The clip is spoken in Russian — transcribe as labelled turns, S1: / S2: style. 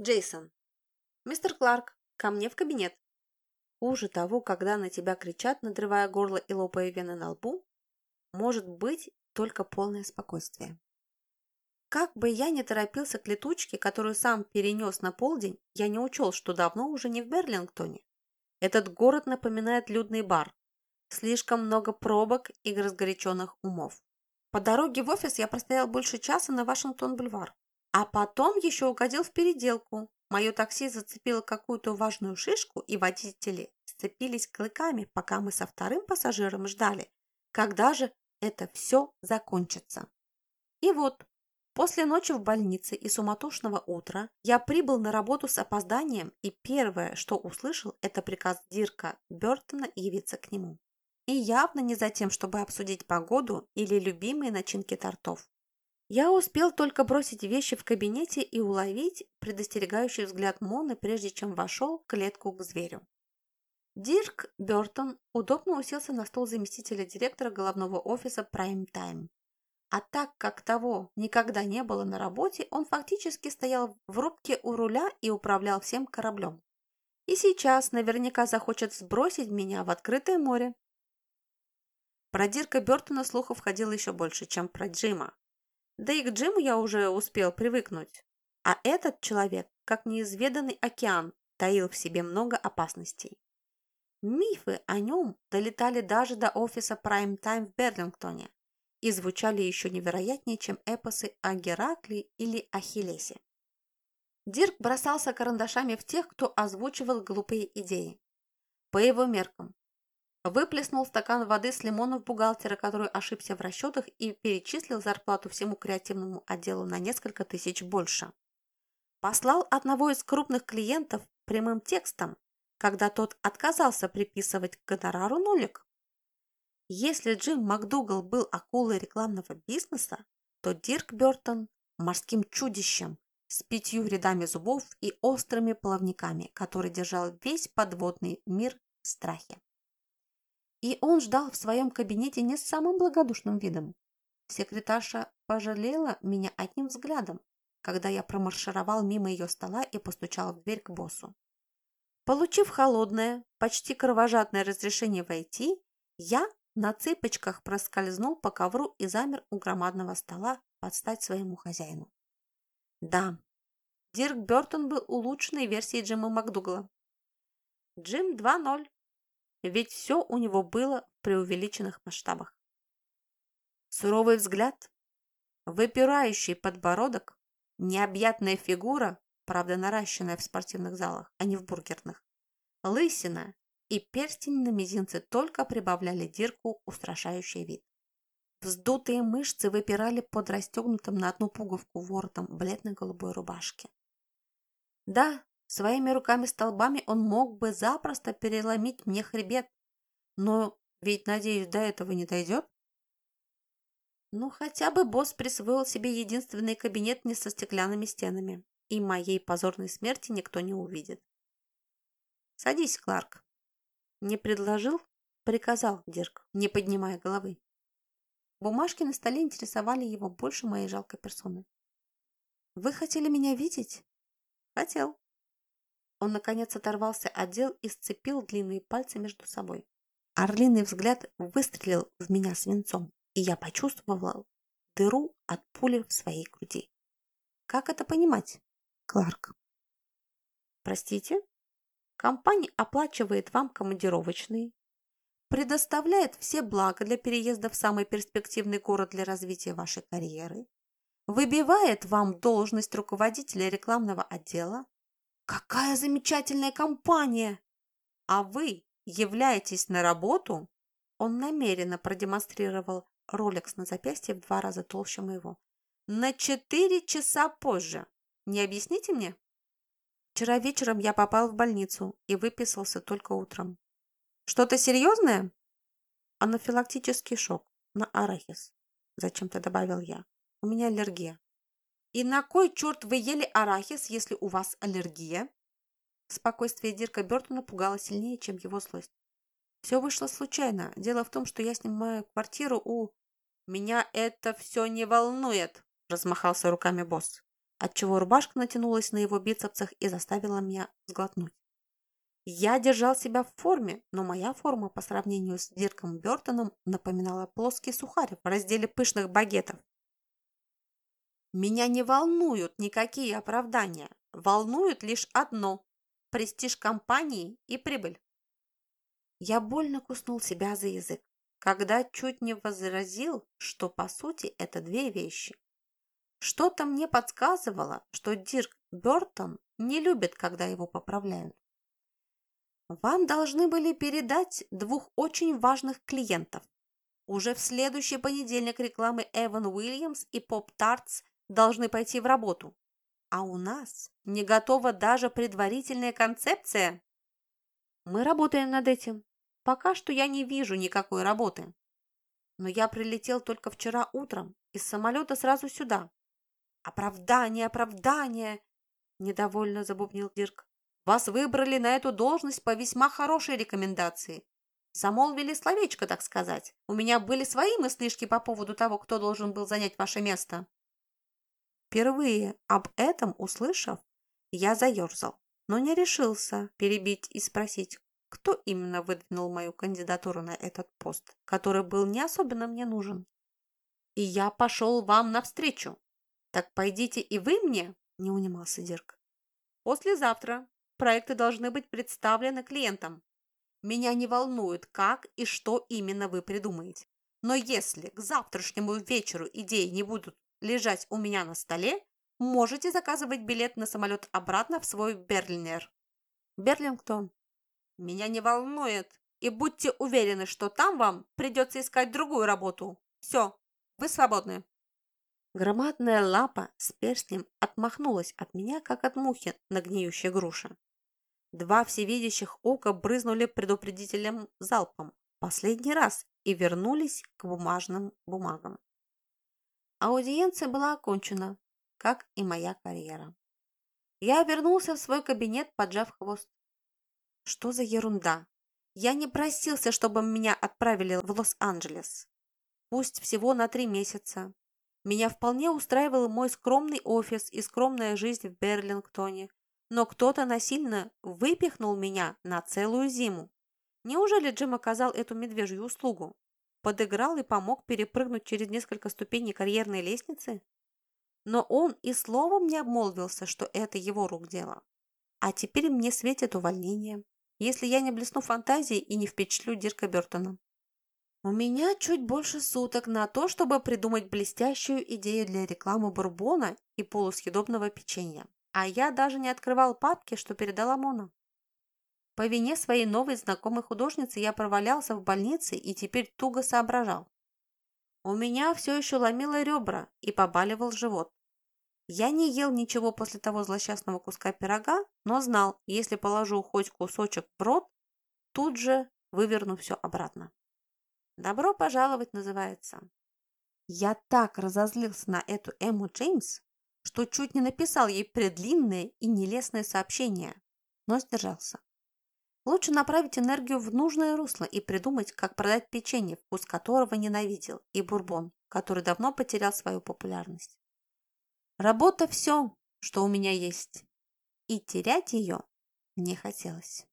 S1: Джейсон. Мистер Кларк, ко мне в кабинет. Хуже того, когда на тебя кричат, надрывая горло и лопая вены на лбу, может быть только полное спокойствие. Как бы я ни торопился к летучке, которую сам перенес на полдень, я не учел, что давно уже не в Берлингтоне. Этот город напоминает людный бар. Слишком много пробок и разгоряченных умов. По дороге в офис я простоял больше часа на Вашингтон-бульвар. А потом еще угодил в переделку. Мое такси зацепило какую-то важную шишку, и водители сцепились клыками, пока мы со вторым пассажиром ждали, когда же это все закончится. И вот, после ночи в больнице и суматошного утра я прибыл на работу с опозданием, и первое, что услышал, это приказ Дирка Бертона явиться к нему. И явно не за тем, чтобы обсудить погоду или любимые начинки тортов. Я успел только бросить вещи в кабинете и уловить предостерегающий взгляд Моны, прежде чем вошел в клетку к зверю. Дирк Бертон удобно уселся на стол заместителя директора головного офиса Prime Time. А так как того никогда не было на работе, он фактически стоял в рубке у руля и управлял всем кораблем. И сейчас наверняка захочет сбросить меня в открытое море. Про Дирка Бертона слухов ходило еще больше, чем про Джима. Да и к Джиму я уже успел привыкнуть. А этот человек, как неизведанный океан, таил в себе много опасностей. Мифы о нем долетали даже до офиса Prime Time в Берлингтоне и звучали еще невероятнее, чем эпосы о Геракле или Ахиллесе. Дирк бросался карандашами в тех, кто озвучивал глупые идеи. По его меркам, выплеснул стакан воды с лимоном в бухгалтера, который ошибся в расчетах и перечислил зарплату всему креативному отделу на несколько тысяч больше. Послал одного из крупных клиентов прямым текстом, когда тот отказался приписывать к гонорару нулик. Если Джим МакДугал был акулой рекламного бизнеса, то Дирк Бертон – морским чудищем с пятью рядами зубов и острыми плавниками, который держал весь подводный мир в страхе. И он ждал в своем кабинете не с самым благодушным видом. Секретарша пожалела меня одним взглядом, когда я промаршировал мимо ее стола и постучал в дверь к боссу. Получив холодное, почти кровожадное разрешение войти, я на цыпочках проскользнул по ковру и замер у громадного стола под стать своему хозяину. Да, Дирк Бертон был улучшенной версией Джима МакДугала. Джим 2.0, ведь все у него было в преувеличенных масштабах. Суровый взгляд, выпирающий подбородок, необъятная фигура правда наращенная в спортивных залах, а не в бургерных. Лысина и перстень на мизинце только прибавляли Дирку устрашающий вид. Вздутые мышцы выпирали под расстегнутым на одну пуговку воротом бледно-голубой рубашки. Да, своими руками-столбами он мог бы запросто переломить мне хребет, но ведь, надеюсь, до этого не дойдет. Ну, хотя бы босс присвоил себе единственный кабинет не со стеклянными стенами и моей позорной смерти никто не увидит. «Садись, Кларк». Не предложил, приказал Дирк, не поднимая головы. Бумажки на столе интересовали его больше моей жалкой персоны. «Вы хотели меня видеть?» «Хотел». Он, наконец, оторвался от дел и сцепил длинные пальцы между собой. Орлиный взгляд выстрелил в меня свинцом, и я почувствовал дыру от пули в своей груди. Как это понимать? Кларк. Простите? Компания оплачивает вам командировочные, предоставляет все блага для переезда в самый перспективный город для развития вашей карьеры, выбивает вам должность руководителя рекламного отдела. Какая замечательная компания! А вы являетесь на работу? Он намеренно продемонстрировал Ролекс на запястье в два раза толще моего. На четыре часа позже. Не объясните мне? Вчера вечером я попал в больницу и выписался только утром. Что-то серьезное? Анафилактический шок на арахис. Зачем-то добавил я. У меня аллергия. И на кой черт вы ели арахис, если у вас аллергия? Спокойствие Дирка Бертона пугало сильнее, чем его злость. Все вышло случайно. Дело в том, что я снимаю квартиру у... Меня это все не волнует, размахался руками босс. отчего рубашка натянулась на его бицепсах и заставила меня сглотнуть. Я держал себя в форме, но моя форма по сравнению с Дирком Бертоном напоминала плоский сухарь в разделе пышных багетов. Меня не волнуют никакие оправдания. Волнует лишь одно – престиж компании и прибыль. Я больно куснул себя за язык, когда чуть не возразил, что по сути это две вещи. Что-то мне подсказывало, что Дирк Бертон не любит, когда его поправляют. Вам должны были передать двух очень важных клиентов. Уже в следующий понедельник рекламы Эван Уильямс и Поп Тартс должны пойти в работу. А у нас не готова даже предварительная концепция. Мы работаем над этим. Пока что я не вижу никакой работы. Но я прилетел только вчера утром из самолета сразу сюда. Оправдание, оправдание, недовольно забубнил Дирк. Вас выбрали на эту должность по весьма хорошей рекомендации. Замолвили словечко, так сказать. У меня были свои мыслишки по поводу того, кто должен был занять ваше место. Впервые об этом услышав, я заерзал, но не решился перебить и спросить, кто именно выдвинул мою кандидатуру на этот пост, который был не особенно мне нужен. И я пошел вам навстречу. Так пойдите и вы мне, не унимался Дирк. Послезавтра проекты должны быть представлены клиентам. Меня не волнует, как и что именно вы придумаете. Но если к завтрашнему вечеру идеи не будут лежать у меня на столе, можете заказывать билет на самолет обратно в свой Берлинер. Берлингтон. Меня не волнует. И будьте уверены, что там вам придется искать другую работу. Все, вы свободны. Громадная лапа с перстнем отмахнулась от меня, как от мухи на гниющей груше. Два всевидящих ока брызнули предупредителем залпом последний раз и вернулись к бумажным бумагам. Аудиенция была окончена, как и моя карьера. Я вернулся в свой кабинет, поджав хвост. Что за ерунда? Я не просился, чтобы меня отправили в Лос-Анджелес. Пусть всего на три месяца. Меня вполне устраивал мой скромный офис и скромная жизнь в Берлингтоне, но кто-то насильно выпихнул меня на целую зиму. Неужели Джим оказал эту медвежью услугу? Подыграл и помог перепрыгнуть через несколько ступеней карьерной лестницы? Но он и словом не обмолвился, что это его рук дело. А теперь мне светит увольнение, если я не блесну фантазией и не впечатлю Дирка Бертона. У меня чуть больше суток на то, чтобы придумать блестящую идею для рекламы бурбона и полусъедобного печенья. А я даже не открывал папки, что передала Мона. По вине своей новой знакомой художницы я провалялся в больнице и теперь туго соображал. У меня все еще ломило ребра и побаливал живот. Я не ел ничего после того злосчастного куска пирога, но знал, если положу хоть кусочек в рот, тут же выверну все обратно. «Добро пожаловать» называется. Я так разозлился на эту Эмму Джеймс, что чуть не написал ей предлинное и нелестное сообщение, но сдержался. Лучше направить энергию в нужное русло и придумать, как продать печенье, вкус которого ненавидел, и бурбон, который давно потерял свою популярность. Работа – все, что у меня есть, и терять ее не хотелось.